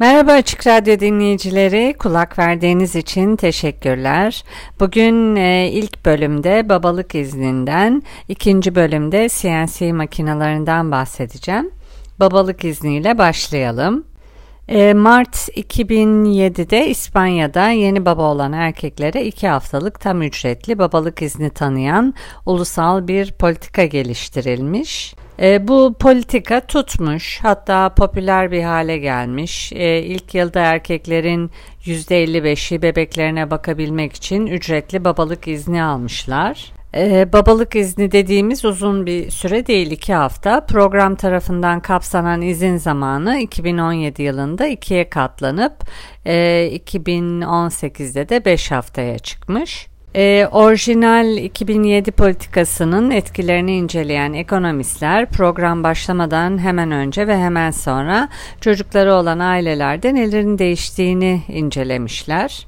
Merhaba Açık Radyo dinleyicileri, kulak verdiğiniz için teşekkürler. Bugün e, ilk bölümde babalık izninden, ikinci bölümde CNC makinalarından bahsedeceğim. Babalık izniyle başlayalım. E, Mart 2007'de İspanya'da yeni baba olan erkeklere iki haftalık tam ücretli babalık izni tanıyan ulusal bir politika geliştirilmiş. E, bu politika tutmuş hatta popüler bir hale gelmiş. E, ilk yılda erkeklerin %55'i bebeklerine bakabilmek için ücretli babalık izni almışlar. Ee, babalık izni dediğimiz uzun bir süre değil iki hafta. Program tarafından kapsanan izin zamanı 2017 yılında ikiye katlanıp e, 2018'de de 5 haftaya çıkmış. E, orijinal 2007 politikasının etkilerini inceleyen ekonomistler program başlamadan hemen önce ve hemen sonra çocukları olan ailelerde nelerin değiştiğini incelemişler.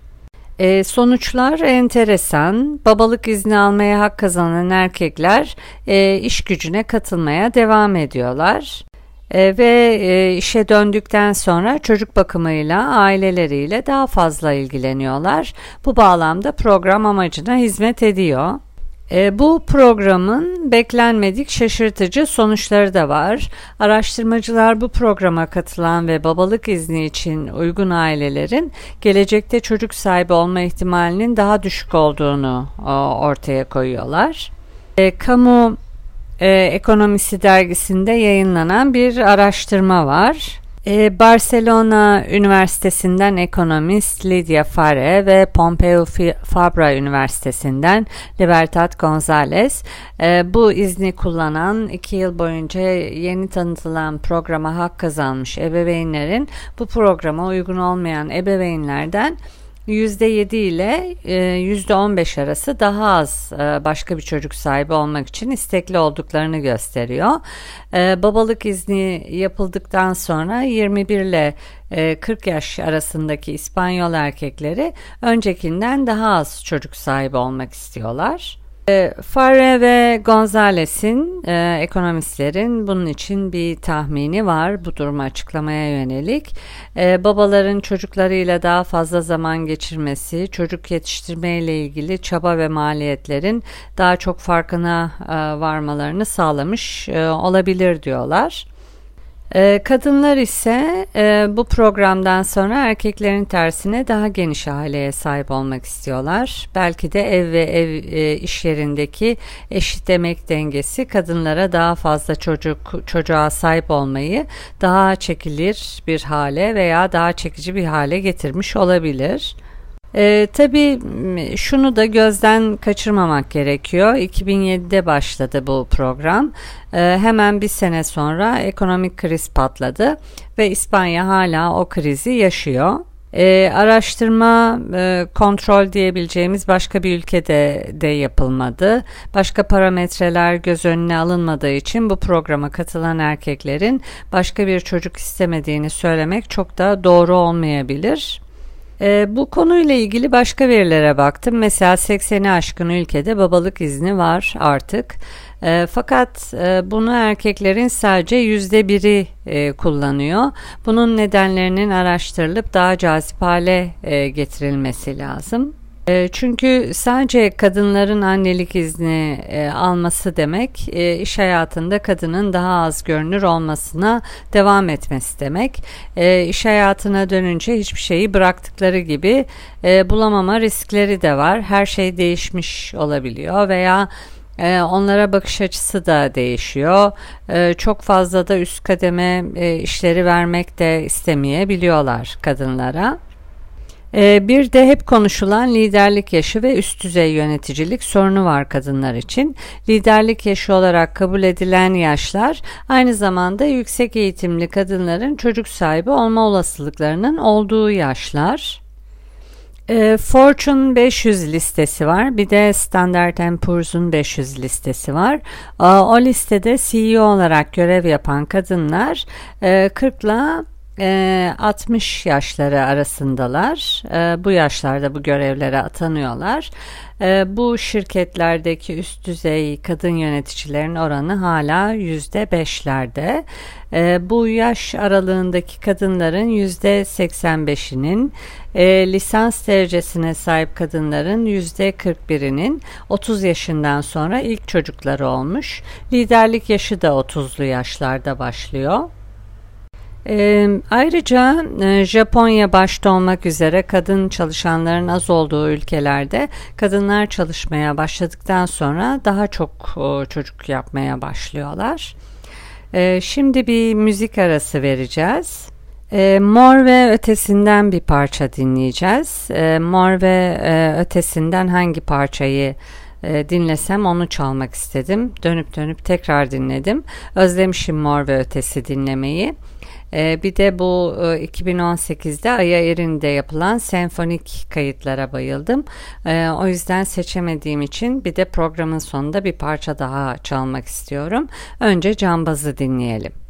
E, sonuçlar enteresan. Babalık izni almaya hak kazanan erkekler e, iş gücüne katılmaya devam ediyorlar. E, ve e, işe döndükten sonra çocuk bakımıyla aileleriyle daha fazla ilgileniyorlar. Bu bağlamda program amacına hizmet ediyor. E, bu programın beklenmedik şaşırtıcı sonuçları da var. Araştırmacılar bu programa katılan ve babalık izni için uygun ailelerin gelecekte çocuk sahibi olma ihtimalinin daha düşük olduğunu o, ortaya koyuyorlar. E, kamu e, Ekonomisi dergisinde yayınlanan bir araştırma var. E, Barcelona Üniversitesi'nden ekonomist Lydia Fare ve Pompeu Fabra Üniversitesi'nden Libertad González e, bu izni kullanan iki yıl boyunca yeni tanıtılan programa hak kazanmış ebeveynlerin bu programa uygun olmayan ebeveynlerden %7 ile %15 e, arası daha az e, başka bir çocuk sahibi olmak için istekli olduklarını gösteriyor. E, babalık izni yapıldıktan sonra 21 ile 40 yaş arasındaki İspanyol erkekleri öncekinden daha az çocuk sahibi olmak istiyorlar. E, Farre ve Gonzales'in e, ekonomistlerin bunun için bir tahmini var bu durumu açıklamaya yönelik. E, babaların çocuklarıyla daha fazla zaman geçirmesi, çocuk yetiştirme ile ilgili çaba ve maliyetlerin daha çok farkına e, varmalarını sağlamış e, olabilir diyorlar. Ee, kadınlar ise e, bu programdan sonra erkeklerin tersine daha geniş aileye sahip olmak istiyorlar. Belki de ev ve ev e, iş yerindeki eşit emek dengesi kadınlara daha fazla çocuk çocuğa sahip olmayı daha çekilir bir hale veya daha çekici bir hale getirmiş olabilir. Ee, tabii şunu da gözden kaçırmamak gerekiyor. 2007'de başladı bu program. Ee, hemen bir sene sonra ekonomik kriz patladı ve İspanya hala o krizi yaşıyor. Ee, araştırma e, kontrol diyebileceğimiz başka bir ülkede de yapılmadı. Başka parametreler göz önüne alınmadığı için bu programa katılan erkeklerin başka bir çocuk istemediğini söylemek çok da doğru olmayabilir. E, bu konuyla ilgili başka verilere baktım. Mesela 80'i aşkın ülkede babalık izni var artık. E, fakat e, bunu erkeklerin sadece yüzde biri e, kullanıyor. Bunun nedenlerinin araştırılıp daha cazip hale e, getirilmesi lazım. Ee, çünkü sadece kadınların annelik izni e, alması demek e, iş hayatında kadının daha az görünür olmasına devam etmesi demek. E, iş hayatına dönünce hiçbir şeyi bıraktıkları gibi bulamama riskleri de var. Her şey değişmiş olabiliyor veya onlara bakış açısı da değişiyor. çok fazla da üst kademe işleri vermek de istemeyebiliyorlar kadınlara. Ee, bir de hep konuşulan liderlik yaşı ve üst düzey yöneticilik sorunu var kadınlar için. Liderlik yaşı olarak kabul edilen yaşlar aynı zamanda yüksek eğitimli kadınların çocuk sahibi olma olasılıklarının olduğu yaşlar. Ee, Fortune 500 listesi var. Bir de Standard Poor's'un 500 listesi var. O listede CEO olarak görev yapan kadınlar 40 e, ile 60 yaşları arasındalar. Bu yaşlarda bu görevlere atanıyorlar. Bu şirketlerdeki üst düzey kadın yöneticilerin oranı hala %5'lerde. Bu yaş aralığındaki kadınların %85'inin lisans derecesine sahip kadınların %41'inin 30 yaşından sonra ilk çocukları olmuş. Liderlik yaşı da 30'lu yaşlarda başlıyor. E, ayrıca e, Japonya başta olmak üzere kadın çalışanların az olduğu ülkelerde kadınlar çalışmaya başladıktan sonra daha çok o, çocuk yapmaya başlıyorlar. E, şimdi bir müzik arası vereceğiz. E, Mor ve Ötesinden bir parça dinleyeceğiz. E, Mor ve e, Ötesinden hangi parçayı e, dinlesem onu çalmak istedim. Dönüp dönüp tekrar dinledim. Özlemişim Mor ve Ötesi dinlemeyi. Ee, bir de bu 2018'de e, Aya Erin'de yapılan senfonik kayıtlara bayıldım. Ee, o yüzden seçemediğim için bir de programın sonunda bir parça daha çalmak istiyorum. Önce Cambaz'ı dinleyelim.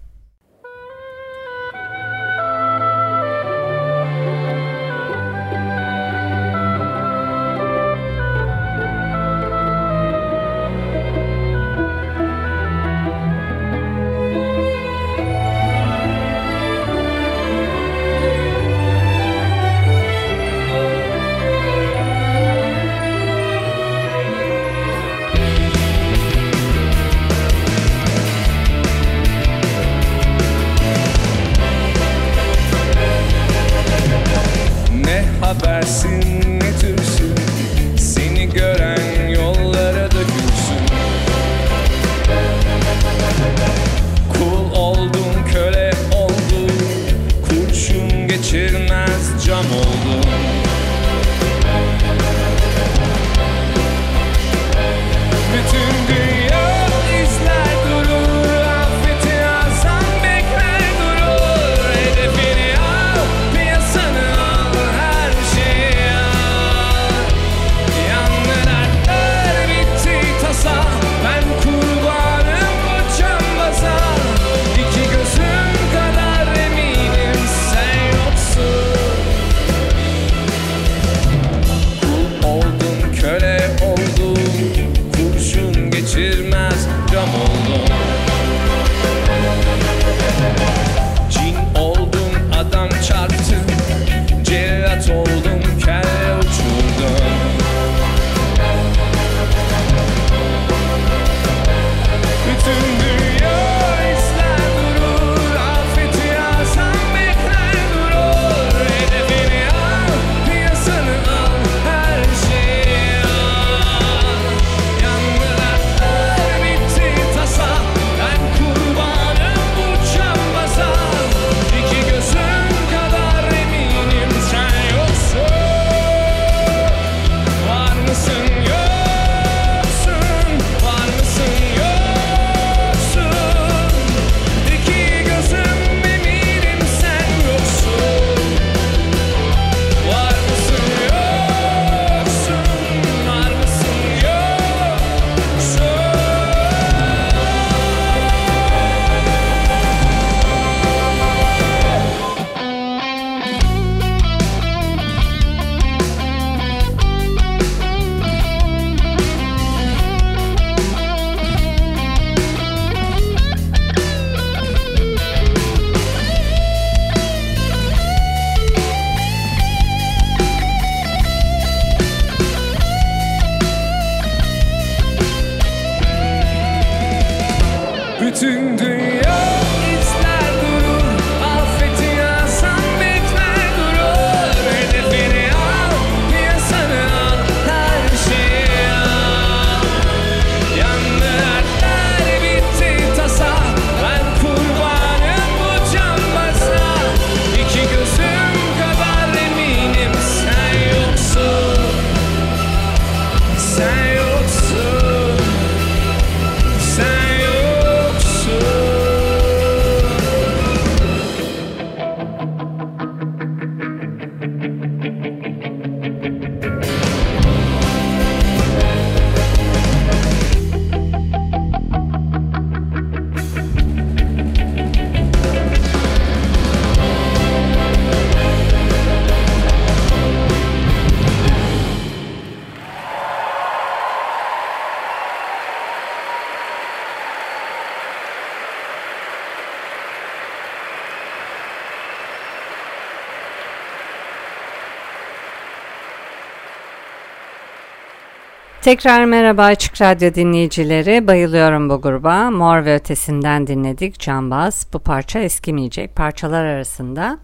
Tekrar merhaba Açık Radyo dinleyicileri. Bayılıyorum bu gruba. Mor ve Ötesi'nden dinledik. Cambaz. Bu parça eskimeyecek. Parçalar arasında.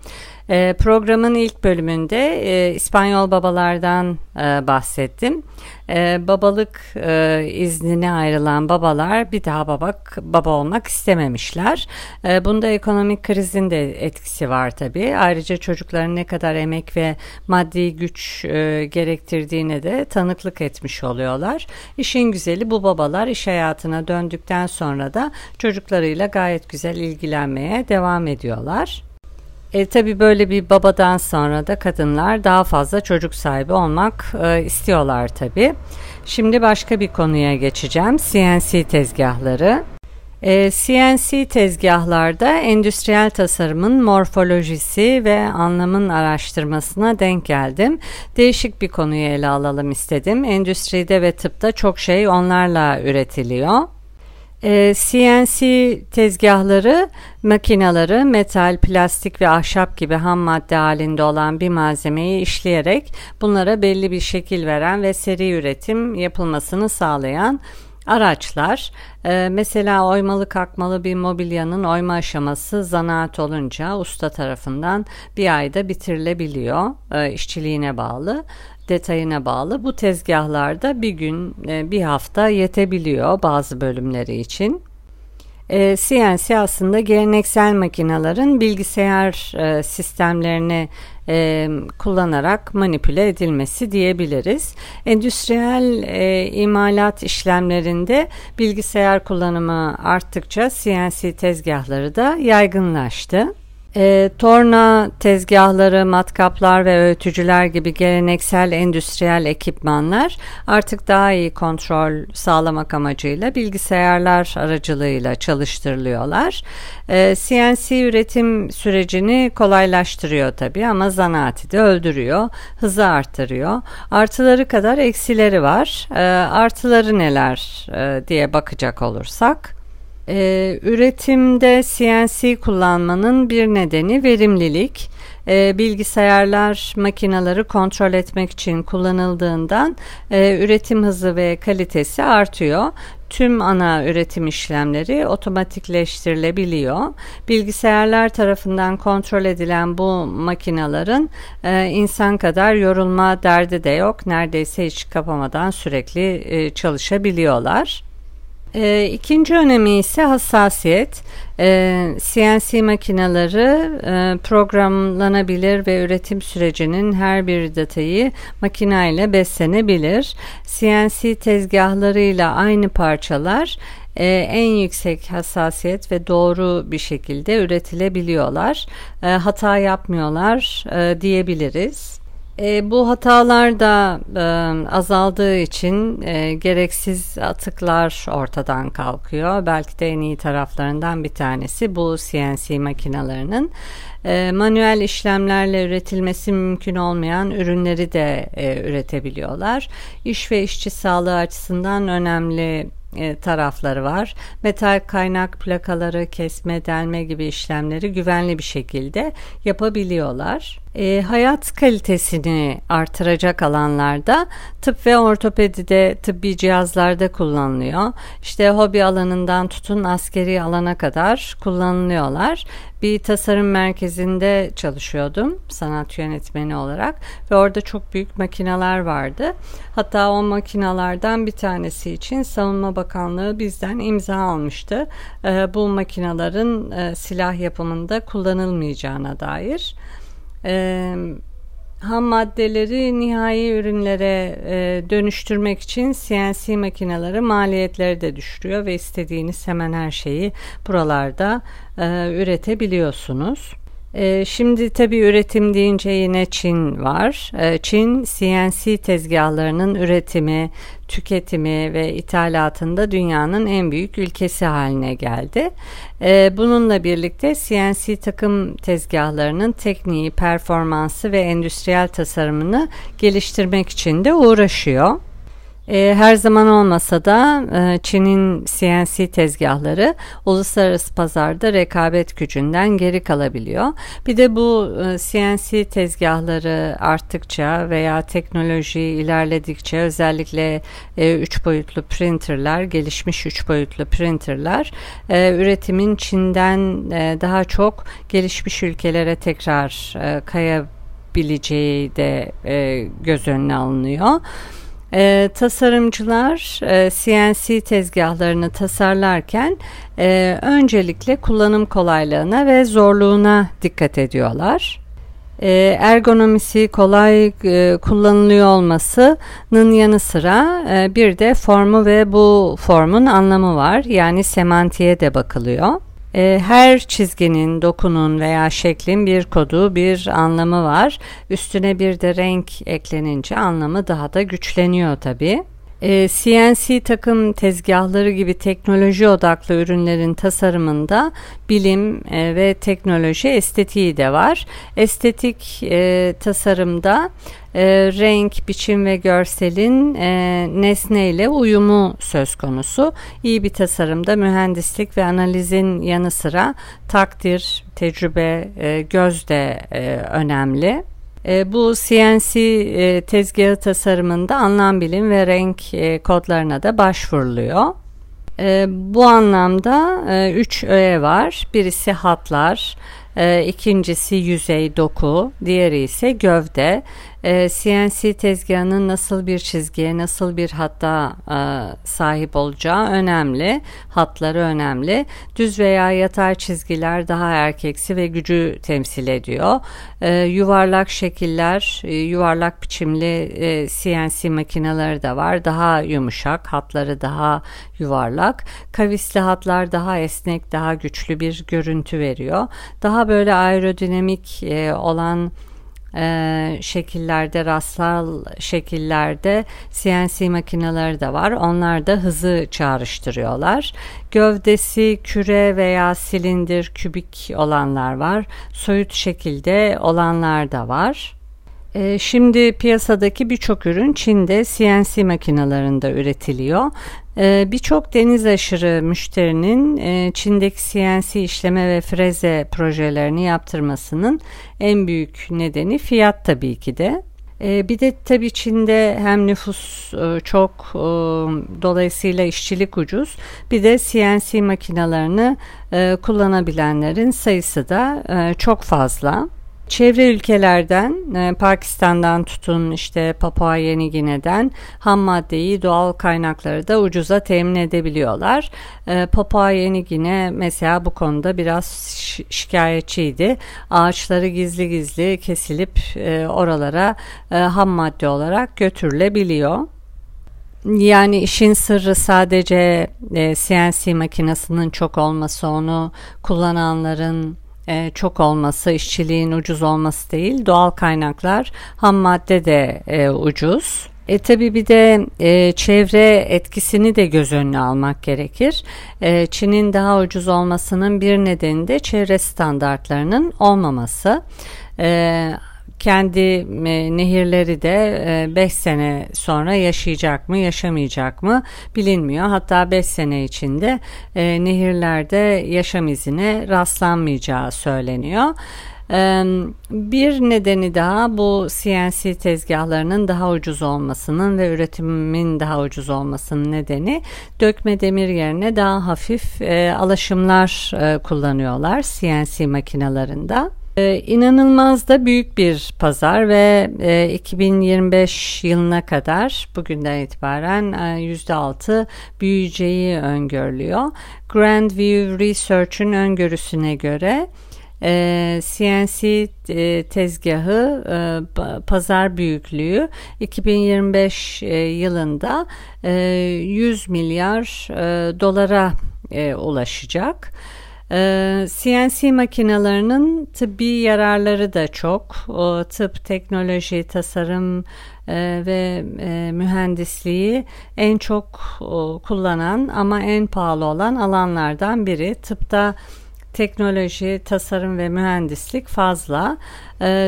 E, programın ilk bölümünde e, İspanyol babalardan e, bahsettim. E, babalık iznine ayrılan babalar bir daha baba, baba olmak istememişler. Bunda ekonomik krizin de etkisi var tabii. Ayrıca çocukların ne kadar emek ve maddi güç gerektirdiğine de tanıklık etmiş oluyorlar. İşin güzeli bu babalar iş hayatına döndükten sonra da çocuklarıyla gayet güzel ilgilenmeye devam ediyorlar. E, tabii böyle bir babadan sonra da kadınlar daha fazla çocuk sahibi olmak e, istiyorlar tabii. Şimdi başka bir konuya geçeceğim. CNC tezgahları. E, CNC tezgahlarda endüstriyel tasarımın morfolojisi ve anlamın araştırmasına denk geldim. Değişik bir konuyu ele alalım istedim. Endüstride ve tıpta çok şey onlarla üretiliyor. E, ee, CNC tezgahları makinaları metal, plastik ve ahşap gibi ham madde halinde olan bir malzemeyi işleyerek bunlara belli bir şekil veren ve seri üretim yapılmasını sağlayan araçlar. Ee, mesela oymalı kalkmalı bir mobilyanın oyma aşaması zanaat olunca usta tarafından bir ayda bitirilebiliyor. Ee, işçiliğine bağlı detayına bağlı. Bu tezgahlarda bir gün, e, bir hafta yetebiliyor bazı bölümleri için. CNC e, aslında geleneksel makinelerin bilgisayar e, sistemlerini kullanarak manipüle edilmesi diyebiliriz. Endüstriyel imalat işlemlerinde bilgisayar kullanımı arttıkça CNC tezgahları da yaygınlaştı. E, torna tezgahları, matkaplar ve öğütücüler gibi geleneksel endüstriyel ekipmanlar artık daha iyi kontrol sağlamak amacıyla bilgisayarlar aracılığıyla çalıştırılıyorlar. E, CNC üretim sürecini kolaylaştırıyor tabii ama zanaati de öldürüyor, hızı arttırıyor. Artıları kadar eksileri var. E, artıları neler e, diye bakacak olursak. Ee, üretimde CNC kullanmanın bir nedeni verimlilik. Ee, bilgisayarlar makineleri kontrol etmek için kullanıldığından e, üretim hızı ve kalitesi artıyor. Tüm ana üretim işlemleri otomatikleştirilebiliyor. Bilgisayarlar tarafından kontrol edilen bu makinelerin e, insan kadar yorulma derdi de yok. Neredeyse hiç kapamadan sürekli e, çalışabiliyorlar. E, ikinci önemi ise hassasiyet. E, ee, CNC makineleri e, programlanabilir ve üretim sürecinin her bir detayı makineyle beslenebilir. CNC tezgahlarıyla aynı parçalar e, en yüksek hassasiyet ve doğru bir şekilde üretilebiliyorlar. E, hata yapmıyorlar e, diyebiliriz. E, bu hatalar da e, azaldığı için e, gereksiz atıklar ortadan kalkıyor. Belki de en iyi taraflarından bir tanesi bu CNC makinalarının. E, manuel işlemlerle üretilmesi mümkün olmayan ürünleri de e, üretebiliyorlar. İş ve işçi sağlığı açısından önemli e, tarafları var. Metal kaynak plakaları kesme, delme gibi işlemleri güvenli bir şekilde yapabiliyorlar. E, hayat kalitesini artıracak alanlarda tıp ve ortopedide tıbbi cihazlarda kullanılıyor. İşte hobi alanından tutun askeri alana kadar kullanılıyorlar. Bir tasarım merkezinde çalışıyordum sanat yönetmeni olarak ve orada çok büyük makineler vardı. Hatta o makinalardan bir tanesi için Savunma Bakanlığı bizden imza almıştı. E, bu makinelerin e, silah yapımında kullanılmayacağına dair e, ham maddeleri nihai ürünlere e, dönüştürmek için CNC makineleri maliyetleri de düşürüyor ve istediğiniz hemen her şeyi buralarda e, üretebiliyorsunuz. E, şimdi tabii üretim deyince yine Çin var. E, Çin CNC tezgahlarının üretimi, tüketimi ve ithalatında dünyanın en büyük ülkesi haline geldi. E, bununla birlikte CNC takım tezgahlarının tekniği, performansı ve endüstriyel tasarımını geliştirmek için de uğraşıyor. E, her zaman olmasa da e, Çin'in CNC tezgahları uluslararası pazarda rekabet gücünden geri kalabiliyor. Bir de bu e, CNC tezgahları arttıkça veya teknoloji ilerledikçe özellikle e, üç boyutlu printerler, gelişmiş üç boyutlu printerler e, üretimin Çin'den e, daha çok gelişmiş ülkelere tekrar e, kayabileceği de e, göz önüne alınıyor. E, tasarımcılar e, CNC tezgahlarını tasarlarken e, öncelikle kullanım kolaylığına ve zorluğuna dikkat ediyorlar. E, ergonomisi kolay e, kullanılıyor olmasının yanı sıra e, bir de formu ve bu formun anlamı var. Yani semantiğe de bakılıyor. E, her çizginin, dokunun veya şeklin bir kodu, bir anlamı var. Üstüne bir de renk eklenince anlamı daha da güçleniyor tabii. CNC takım tezgahları gibi teknoloji odaklı ürünlerin tasarımında bilim e, ve teknoloji estetiği de var. Estetik e, tasarımda e, renk, biçim ve görselin nesneyle uyumu söz konusu. İyi bir tasarımda mühendislik ve analizin yanı sıra takdir, tecrübe, göz de önemli. E, bu CNC e, tezgahı tasarımında anlam bilim ve renk e, kodlarına da başvuruluyor. E, bu anlamda e, üç öğe var. Birisi hatlar, e, ikincisi yüzey doku, diğeri ise gövde e, ee, CNC tezgahının nasıl bir çizgiye, nasıl bir hatta e, sahip olacağı önemli. Hatları önemli. Düz veya yatay çizgiler daha erkeksi ve gücü temsil ediyor. E, yuvarlak şekiller, e, yuvarlak biçimli e, CNC makineleri de var. Daha yumuşak, hatları daha yuvarlak. Kavisli hatlar daha esnek, daha güçlü bir görüntü veriyor. Daha böyle aerodinamik e, olan e, şekillerde, rastsal şekillerde CNC makineleri de var. Onlar da hızı çağrıştırıyorlar. Gövdesi küre veya silindir, kübik olanlar var. Soyut şekilde olanlar da var. E, şimdi piyasadaki birçok ürün Çin'de CNC makinelerinde üretiliyor. E, birçok deniz aşırı müşterinin e, Çin'deki CNC işleme ve freze projelerini yaptırmasının en büyük nedeni fiyat tabii ki de. Bir de tabii Çin'de hem nüfus çok dolayısıyla işçilik ucuz bir de CNC makinalarını kullanabilenlerin sayısı da çok fazla. Çevre ülkelerden e, Pakistan'dan tutun işte Papua Yeni Gine'den ham maddeyi doğal kaynakları da ucuza temin edebiliyorlar. E, Papua Yeni Gine mesela bu konuda biraz şikayetçiydi. Ağaçları gizli gizli kesilip e, oralara ham madde olarak götürülebiliyor. Yani işin sırrı sadece CNC makinesinin çok olması, onu kullananların e, çok olması, işçiliğin ucuz olması değil, doğal kaynaklar, ham madde de e, ucuz. E tabi bir de e, çevre etkisini de göz önüne almak gerekir. E, Çin'in daha ucuz olmasının bir nedeni de çevre standartlarının olmaması. E, kendi e, nehirleri de 5 e, sene sonra yaşayacak mı yaşamayacak mı bilinmiyor. Hatta 5 sene içinde e, nehirlerde yaşam izine rastlanmayacağı söyleniyor. Bir nedeni daha bu CNC tezgahlarının daha ucuz olmasının ve üretimin daha ucuz olmasının nedeni dökme demir yerine daha hafif alaşımlar kullanıyorlar CNC makinalarında. Ee, inanılmaz da büyük bir pazar ve e, 2025 yılına kadar bugünden itibaren e, %6 büyüyeceği öngörülüyor. Grand View Research'ün öngörüsüne göre e, CNC e, tezgahı e, pazar büyüklüğü 2025 e, yılında e, 100 milyar e, dolara e, ulaşacak. Ee, CNC makinelerinin tıbbi yararları da çok. O, tıp, teknoloji, tasarım e, ve e, mühendisliği en çok o, kullanan ama en pahalı olan alanlardan biri. Tıpta teknoloji, tasarım ve mühendislik fazla.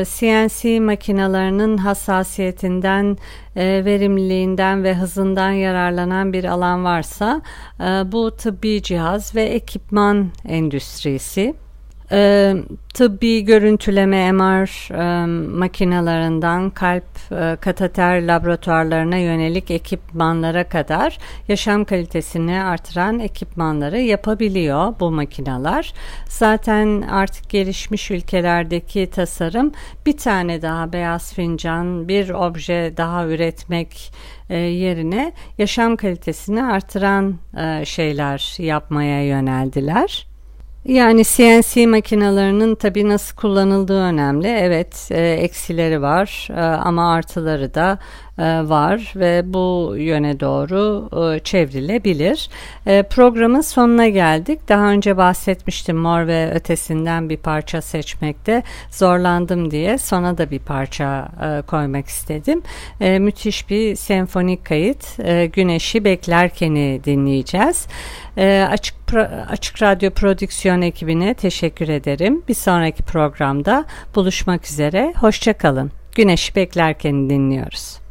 CNC makinalarının hassasiyetinden, e, verimliliğinden ve hızından yararlanan bir alan varsa e, bu tıbbi cihaz ve ekipman endüstrisi. E, tıbbi görüntüleme MR e, makinalarından kalp e, kateter laboratuvarlarına yönelik ekipmanlara kadar yaşam kalitesini artıran ekipmanları yapabiliyor bu makineler. Zaten artık gelişmiş ülkelerdeki tasarım bir tane daha beyaz fincan, bir obje daha üretmek e, yerine yaşam kalitesini artıran e, şeyler yapmaya yöneldiler. Yani CNC makinalarının tabi nasıl kullanıldığı önemli. Evet e, eksileri var e, ama artıları da var ve bu yöne doğru e, çevrilebilir. E, programın sonuna geldik. Daha önce bahsetmiştim mor ve ötesinden bir parça seçmekte zorlandım diye sona da bir parça koymak istedim. Müthiş bir senfonik kayıt. Güneşi beklerkeni dinleyeceğiz. Açık Açık Radyo Prodüksiyon ekibine teşekkür ederim. Bir sonraki programda buluşmak üzere. Hoşçakalın. Güneşi beklerken dinliyoruz.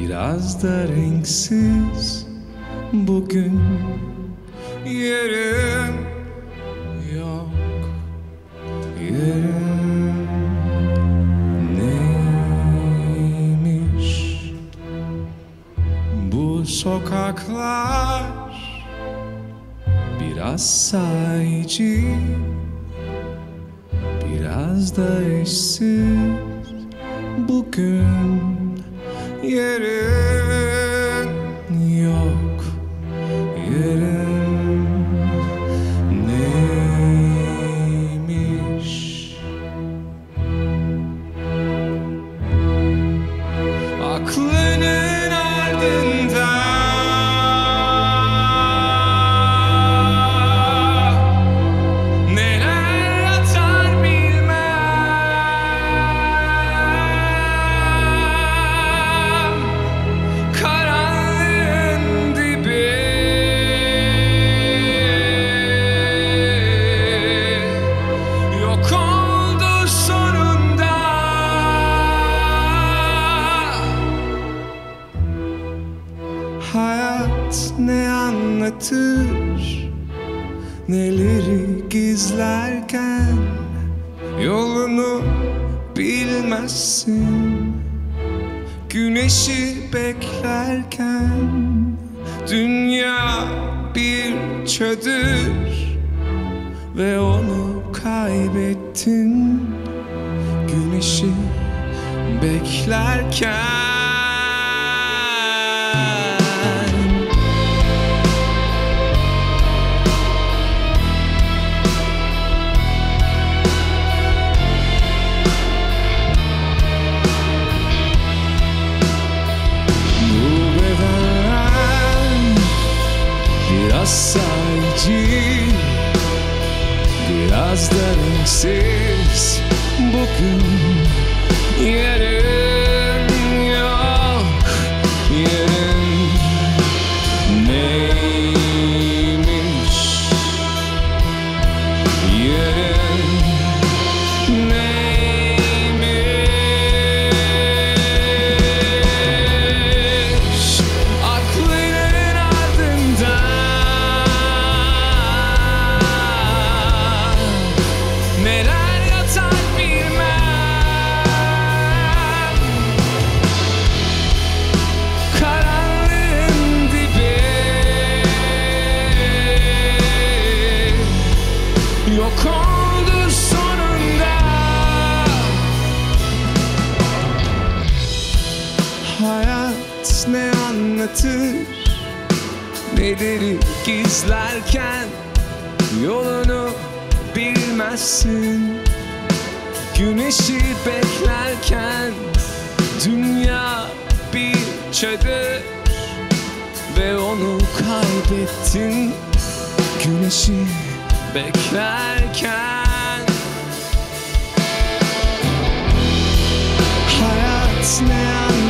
Biraz da renksiz Bugün Yerim Yok Yerim Neymiş? Bu sokaklar Biraz sayıcı biraz da eşsiz bugün yerin beklerken. Bu beden biraz sayıcı Biraz da renksiz kaybettin Güneşi beklerken? Hayat ne anlatır